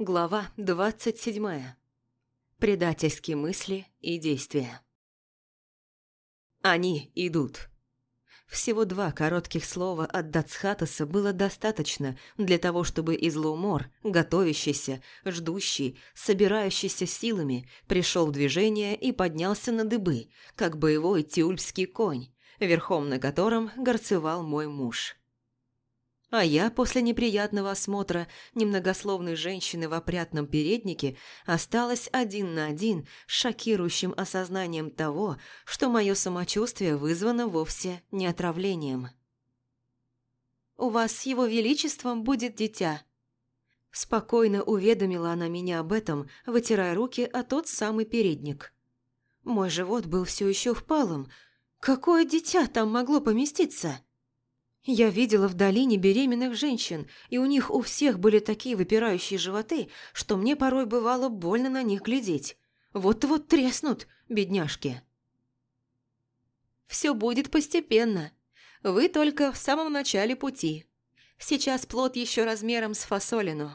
Глава 27. Предательские мысли и действия. Они идут. Всего два коротких слова от Дацхатаса было достаточно для того, чтобы Излоумор, готовящийся, ждущий, собирающийся силами, пришел в движение и поднялся на дыбы, как боевой тюльпский конь, верхом на котором горцевал мой муж. А я после неприятного осмотра немногословной женщины в опрятном переднике осталась один на один с шокирующим осознанием того, что мое самочувствие вызвано вовсе не отравлением. «У вас с его величеством будет дитя», Спокойно уведомила она меня об этом, вытирая руки о тот самый передник. Мой живот был все еще впалым. Какое дитя там могло поместиться? Я видела в долине беременных женщин, и у них у всех были такие выпирающие животы, что мне порой бывало больно на них глядеть. Вот-вот треснут, бедняжки. Все будет постепенно. Вы только в самом начале пути. Сейчас плод еще размером с фасолину.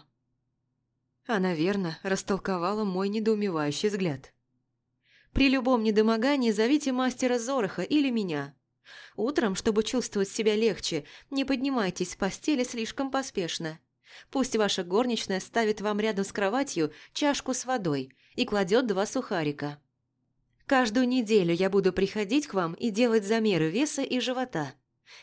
Она верно растолковала мой недоумевающий взгляд. При любом недомогании зовите мастера Зороха или меня – Утром, чтобы чувствовать себя легче, не поднимайтесь с постели слишком поспешно. Пусть ваша горничная ставит вам рядом с кроватью чашку с водой и кладет два сухарика. Каждую неделю я буду приходить к вам и делать замеры веса и живота.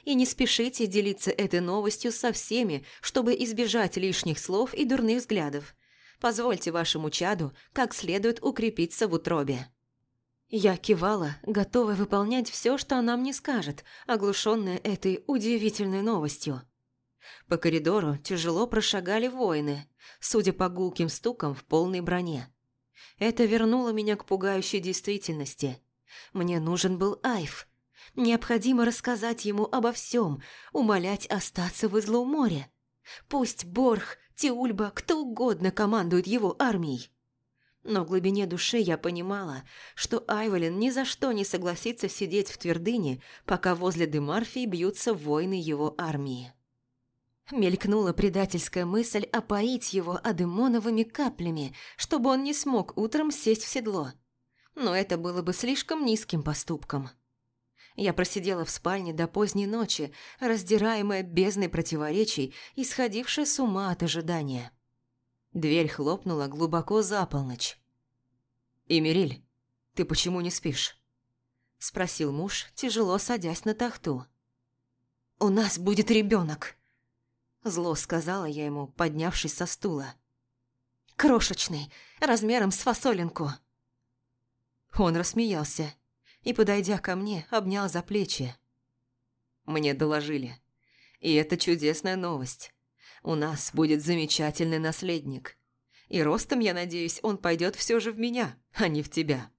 И не спешите делиться этой новостью со всеми, чтобы избежать лишних слов и дурных взглядов. Позвольте вашему чаду как следует укрепиться в утробе. Я кивала, готовая выполнять все, что она мне скажет, оглушенная этой удивительной новостью. По коридору тяжело прошагали воины, судя по гулким стукам в полной броне. Это вернуло меня к пугающей действительности. Мне нужен был Айв. Необходимо рассказать ему обо всем, умолять остаться в Излоуморе. Пусть Борх, Тиульба, кто угодно командует его армией. Но в глубине души я понимала, что Айволин ни за что не согласится сидеть в твердыне, пока возле Демарфии бьются воины его армии. Мелькнула предательская мысль опоить его адемоновыми каплями, чтобы он не смог утром сесть в седло. Но это было бы слишком низким поступком. Я просидела в спальне до поздней ночи, раздираемая бездной противоречий и сходившая с ума от ожидания. Дверь хлопнула глубоко за полночь. «Эмириль, ты почему не спишь?» Спросил муж, тяжело садясь на тахту. «У нас будет ребенок!» Зло сказала я ему, поднявшись со стула. «Крошечный, размером с фасолинку!» Он рассмеялся и, подойдя ко мне, обнял за плечи. Мне доложили. И это чудесная новость. У нас будет замечательный наследник. И ростом, я надеюсь, он пойдет все же в меня, а не в тебя.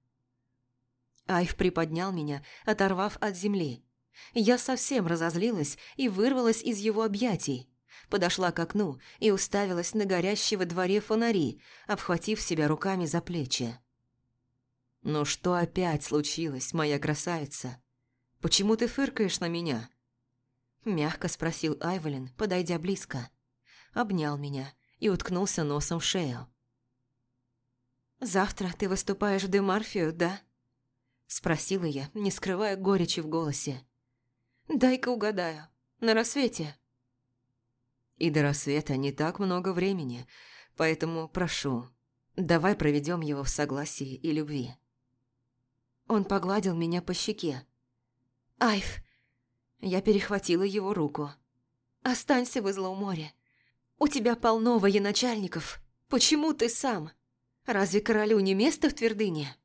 Айв приподнял меня, оторвав от земли. Я совсем разозлилась и вырвалась из его объятий. Подошла к окну и уставилась на горящие во дворе фонари, обхватив себя руками за плечи. «Ну что опять случилось, моя красавица? Почему ты фыркаешь на меня?» Мягко спросил Айвелин, подойдя близко обнял меня и уткнулся носом в шею. «Завтра ты выступаешь в Демарфию, да?» Спросила я, не скрывая горечи в голосе. «Дай-ка угадаю. На рассвете?» «И до рассвета не так много времени, поэтому прошу, давай проведем его в согласии и любви». Он погладил меня по щеке. «Айв!» Я перехватила его руку. «Останься в Излоуморе. «У тебя полно военачальников. Почему ты сам? Разве королю не место в твердыне?»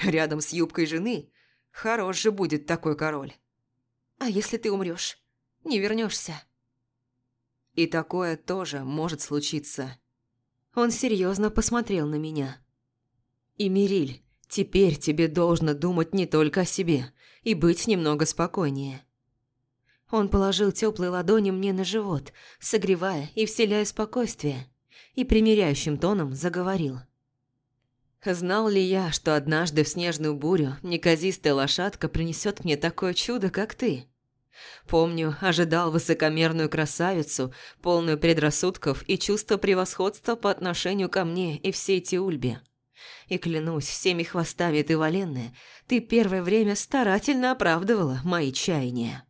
«Рядом с юбкой жены. Хорош же будет такой король». «А если ты умрешь? Не вернешься?» «И такое тоже может случиться». Он серьезно посмотрел на меня. «И, Мириль, теперь тебе должно думать не только о себе и быть немного спокойнее. Он положил теплые ладони мне на живот, согревая и вселяя спокойствие, и примиряющим тоном заговорил. «Знал ли я, что однажды в снежную бурю неказистая лошадка принесет мне такое чудо, как ты? Помню, ожидал высокомерную красавицу, полную предрассудков и чувства превосходства по отношению ко мне и всей Тиульбе. И клянусь всеми хвостами ты, Валенная, ты первое время старательно оправдывала мои чаяния.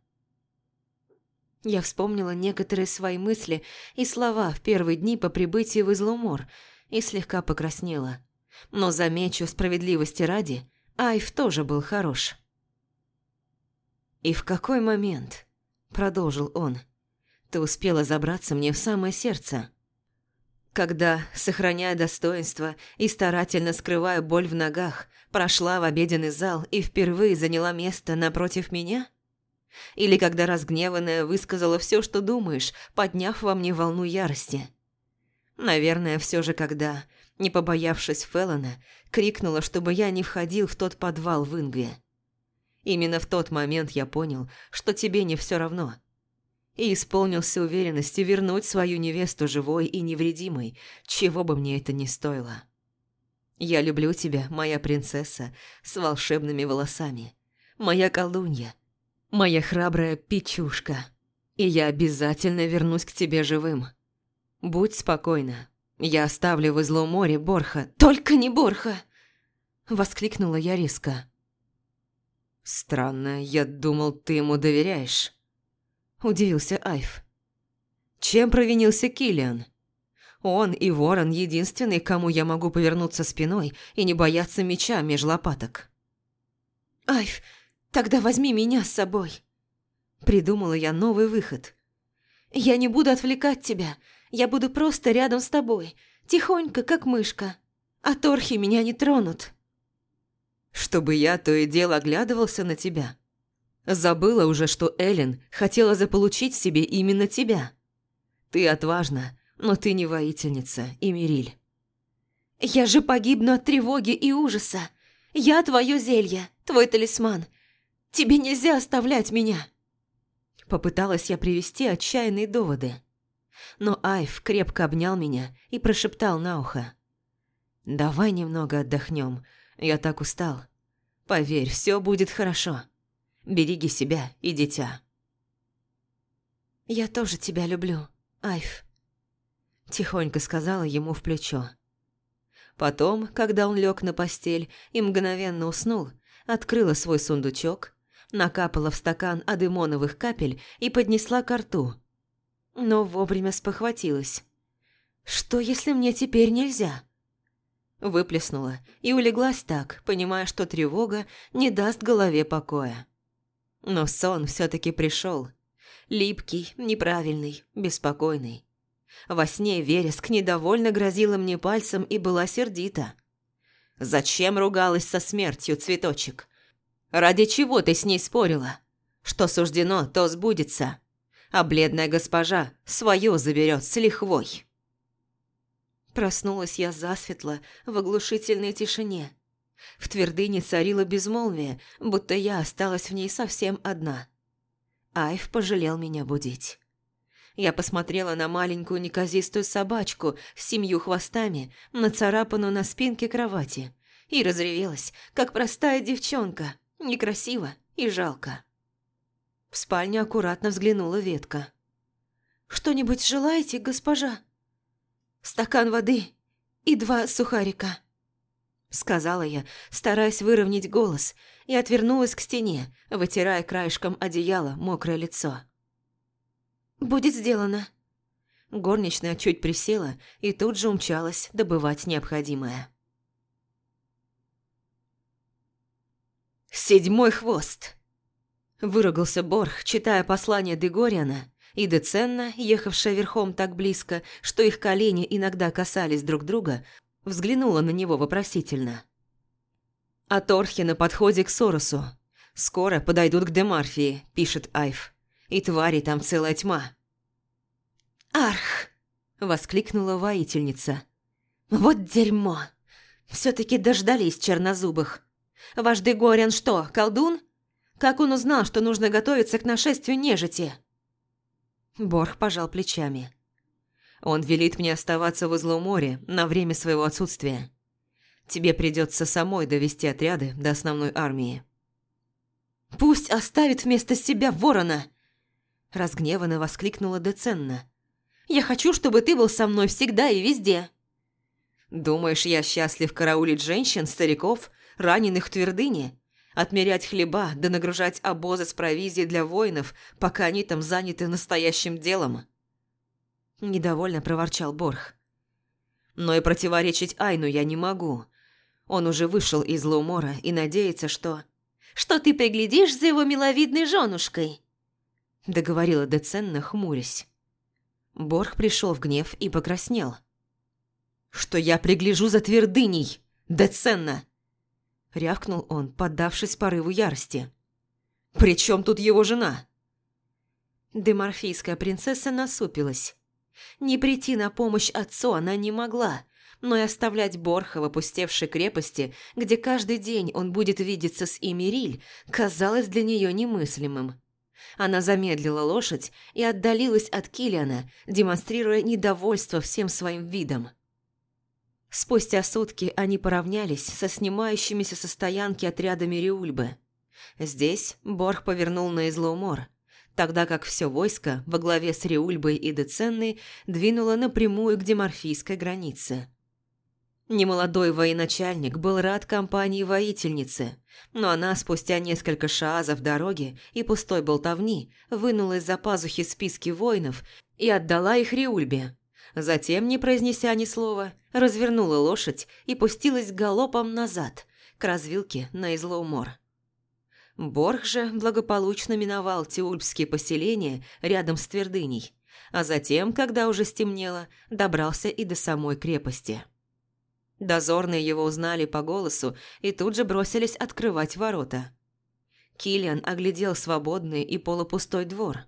Я вспомнила некоторые свои мысли и слова в первые дни по прибытии в Излумор и слегка покраснела. Но, замечу, справедливости ради, Айв тоже был хорош. «И в какой момент?» – продолжил он. «Ты успела забраться мне в самое сердце?» Когда, сохраняя достоинство и старательно скрывая боль в ногах, прошла в обеденный зал и впервые заняла место напротив меня? Или когда разгневанная высказала все, что думаешь, подняв во мне волну ярости? Наверное, все же когда, не побоявшись Феллона, крикнула, чтобы я не входил в тот подвал в Ингве. Именно в тот момент я понял, что тебе не все равно. И исполнился уверенности вернуть свою невесту живой и невредимой, чего бы мне это ни стоило. Я люблю тебя, моя принцесса, с волшебными волосами. Моя колдунья. Моя храбрая печушка. И я обязательно вернусь к тебе живым. Будь спокойна. Я оставлю в излом море Борха. Только не Борха! Воскликнула я резко. «Странно, я думал, ты ему доверяешь», – удивился Айв. «Чем провинился Киллиан? Он и Ворон единственный, кому я могу повернуться спиной и не бояться меча меж лопаток». «Айв, тогда возьми меня с собой», – придумала я новый выход. «Я не буду отвлекать тебя, я буду просто рядом с тобой, тихонько, как мышка, а торхи меня не тронут» чтобы я то и дело оглядывался на тебя. Забыла уже, что Эллен хотела заполучить себе именно тебя. Ты отважна, но ты не воительница, Эмириль. Я же погибну от тревоги и ужаса. Я твое зелье, твой талисман. Тебе нельзя оставлять меня. Попыталась я привести отчаянные доводы. Но Айв крепко обнял меня и прошептал на ухо. «Давай немного отдохнем, я так устал. Поверь, все будет хорошо. Береги себя и дитя. «Я тоже тебя люблю, Айв», – тихонько сказала ему в плечо. Потом, когда он лег на постель и мгновенно уснул, открыла свой сундучок, накапала в стакан адемоновых капель и поднесла ко рту. Но вовремя спохватилась. «Что, если мне теперь нельзя?» Выплеснула и улеглась так, понимая, что тревога не даст голове покоя. Но сон все-таки пришел. Липкий, неправильный, беспокойный. Во сне Вереск недовольно грозила мне пальцем и была сердита. «Зачем ругалась со смертью, цветочек? Ради чего ты с ней спорила? Что суждено, то сбудется. А бледная госпожа свое заберет с лихвой». Проснулась я засветло, в оглушительной тишине. В твердыне царило безмолвие, будто я осталась в ней совсем одна. Айв пожалел меня будить. Я посмотрела на маленькую неказистую собачку с семью хвостами, нацарапанную на спинке кровати, и разревелась, как простая девчонка, некрасиво и жалко. В спальню аккуратно взглянула ветка. «Что-нибудь желаете, госпожа?» стакан воды и два сухарика», — сказала я, стараясь выровнять голос, и отвернулась к стене, вытирая краешком одеяла мокрое лицо. «Будет сделано». Горничная чуть присела и тут же умчалась добывать необходимое. «Седьмой хвост!» Выругался Борх, читая послание Дегориана и Деценна, ехавшая верхом так близко, что их колени иногда касались друг друга, взглянула на него вопросительно. «А Торхи на подходе к Соросу. Скоро подойдут к Демарфии», – пишет Айв. «И твари там целая тьма». «Арх!» – воскликнула воительница. «Вот дерьмо! Все-таки дождались чернозубых. Ваш Дегориан что, колдун? Как он узнал, что нужно готовиться к нашествию нежити?» Борх пожал плечами. «Он велит мне оставаться в Излоуморе на время своего отсутствия. Тебе придется самой довести отряды до основной армии». «Пусть оставит вместо себя ворона!» – разгневанно воскликнула Деценна. «Я хочу, чтобы ты был со мной всегда и везде». «Думаешь, я счастлив караулить женщин, стариков, раненых в твердыне? Отмерять хлеба да нагружать обозы с провизией для воинов, пока они там заняты настоящим делом?» Недовольно проворчал Борх. «Но и противоречить Айну я не могу. Он уже вышел из Лоумора и надеется, что...» «Что ты приглядишь за его миловидной женушкой?» Договорила Деценна, хмурясь. Борх пришел в гнев и покраснел. «Что я пригляжу за твердыней, Деценна!» Рявкнул он, поддавшись порыву ярости. «При чем тут его жена?» Деморфийская принцесса насупилась. Не прийти на помощь отцу она не могла, но и оставлять Борха в опустевшей крепости, где каждый день он будет видеться с Имериль, казалось для нее немыслимым. Она замедлила лошадь и отдалилась от Килиана, демонстрируя недовольство всем своим видом. Спустя сутки они поравнялись со снимающимися со стоянки отрядами Риульбы. Здесь Борх повернул на Излоумор, тогда как все войско во главе с Риульбой и Деценной двинуло напрямую к деморфийской границе. Немолодой военачальник был рад компании воительницы, но она спустя несколько шаазов дороги и пустой болтовни вынула из-за пазухи списки воинов и отдала их Риульбе. Затем, не произнеся ни слова, развернула лошадь и пустилась галопом назад, к развилке на Излоумор. Борг же благополучно миновал тиульпские поселения рядом с твердыней, а затем, когда уже стемнело, добрался и до самой крепости. Дозорные его узнали по голосу и тут же бросились открывать ворота. Киллиан оглядел свободный и полупустой двор.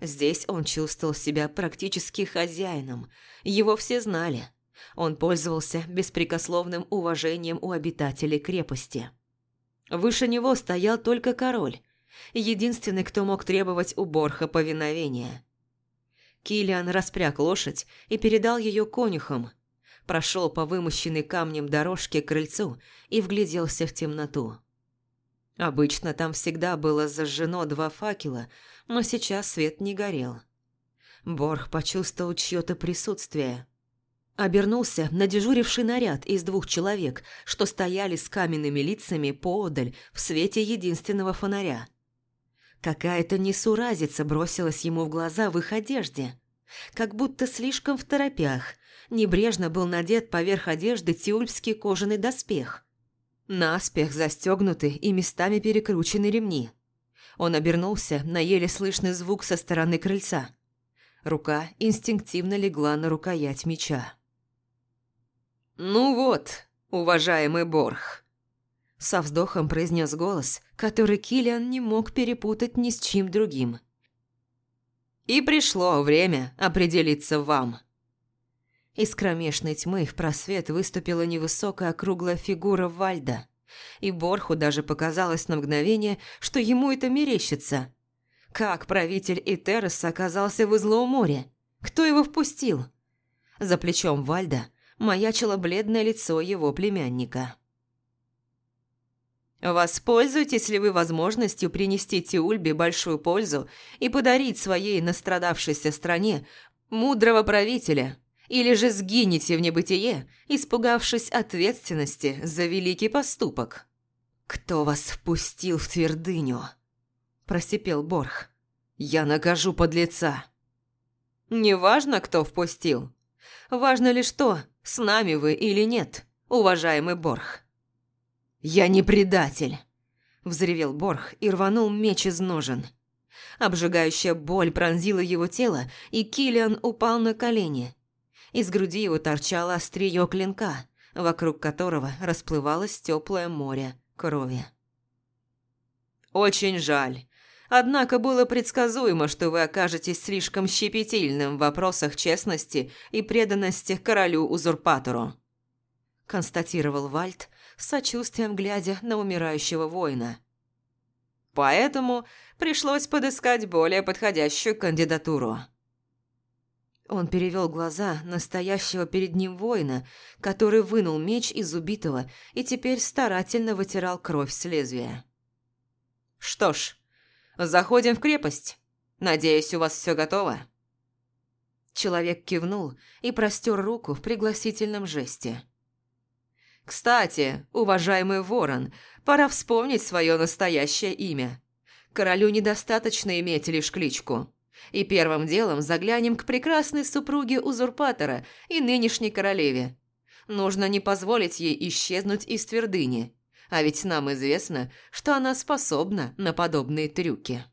Здесь он чувствовал себя практически хозяином, его все знали. Он пользовался беспрекословным уважением у обитателей крепости. Выше него стоял только король, единственный, кто мог требовать у Борха повиновения. Киллиан распряг лошадь и передал ее конюхам – прошел по вымощенной камнем дорожке к крыльцу и вгляделся в темноту. Обычно там всегда было зажжено два факела, но сейчас свет не горел. Борх почувствовал чье-то присутствие. Обернулся на дежуривший наряд из двух человек, что стояли с каменными лицами поодаль в свете единственного фонаря. Какая-то несуразица бросилась ему в глаза в их одежде, как будто слишком в торопях, небрежно был надет поверх одежды тюльпский кожаный доспех. Наспех застегнуты и местами перекручены ремни. Он обернулся на еле слышный звук со стороны крыльца. Рука инстинктивно легла на рукоять меча. «Ну вот, уважаемый Борх», – со вздохом произнес голос, который Килиан не мог перепутать ни с чем другим. «И пришло время определиться вам». Из кромешной тьмы в просвет выступила невысокая круглая фигура Вальда. И Борху даже показалось на мгновение, что ему это мерещится. Как правитель Итереса оказался в Излоу море? Кто его впустил? За плечом Вальда маячило бледное лицо его племянника. Воспользуйтесь ли вы возможностью принести Тиульбе большую пользу и подарить своей настрадавшейся стране мудрого правителя, или же сгинете в небытие, испугавшись ответственности за великий поступок. «Кто вас впустил в твердыню?» – просипел Борх. «Я накажу подлеца». «Не важно, кто впустил. Важно лишь то, с нами вы или нет, уважаемый Борх». «Я не предатель!» – взревел Борх и рванул меч из ножен. Обжигающая боль пронзила его тело, и Килиан упал на колени – из груди его торчало острие клинка, вокруг которого расплывалось теплое море крови. «Очень жаль. Однако было предсказуемо, что вы окажетесь слишком щепетильным в вопросах честности и преданности королю-узурпатору», констатировал Вальт, с сочувствием глядя на умирающего воина. «Поэтому пришлось подыскать более подходящую кандидатуру». Он перевел глаза настоящего перед ним воина, который вынул меч из убитого и теперь старательно вытирал кровь с лезвия. «Что ж, заходим в крепость. Надеюсь, у вас все готово?» Человек кивнул и простер руку в пригласительном жесте. «Кстати, уважаемый ворон, пора вспомнить свое настоящее имя. Королю недостаточно иметь лишь кличку. И первым делом заглянем к прекрасной супруге узурпатора и нынешней королеве. Нужно не позволить ей исчезнуть из твердыни, а ведь нам известно, что она способна на подобные трюки».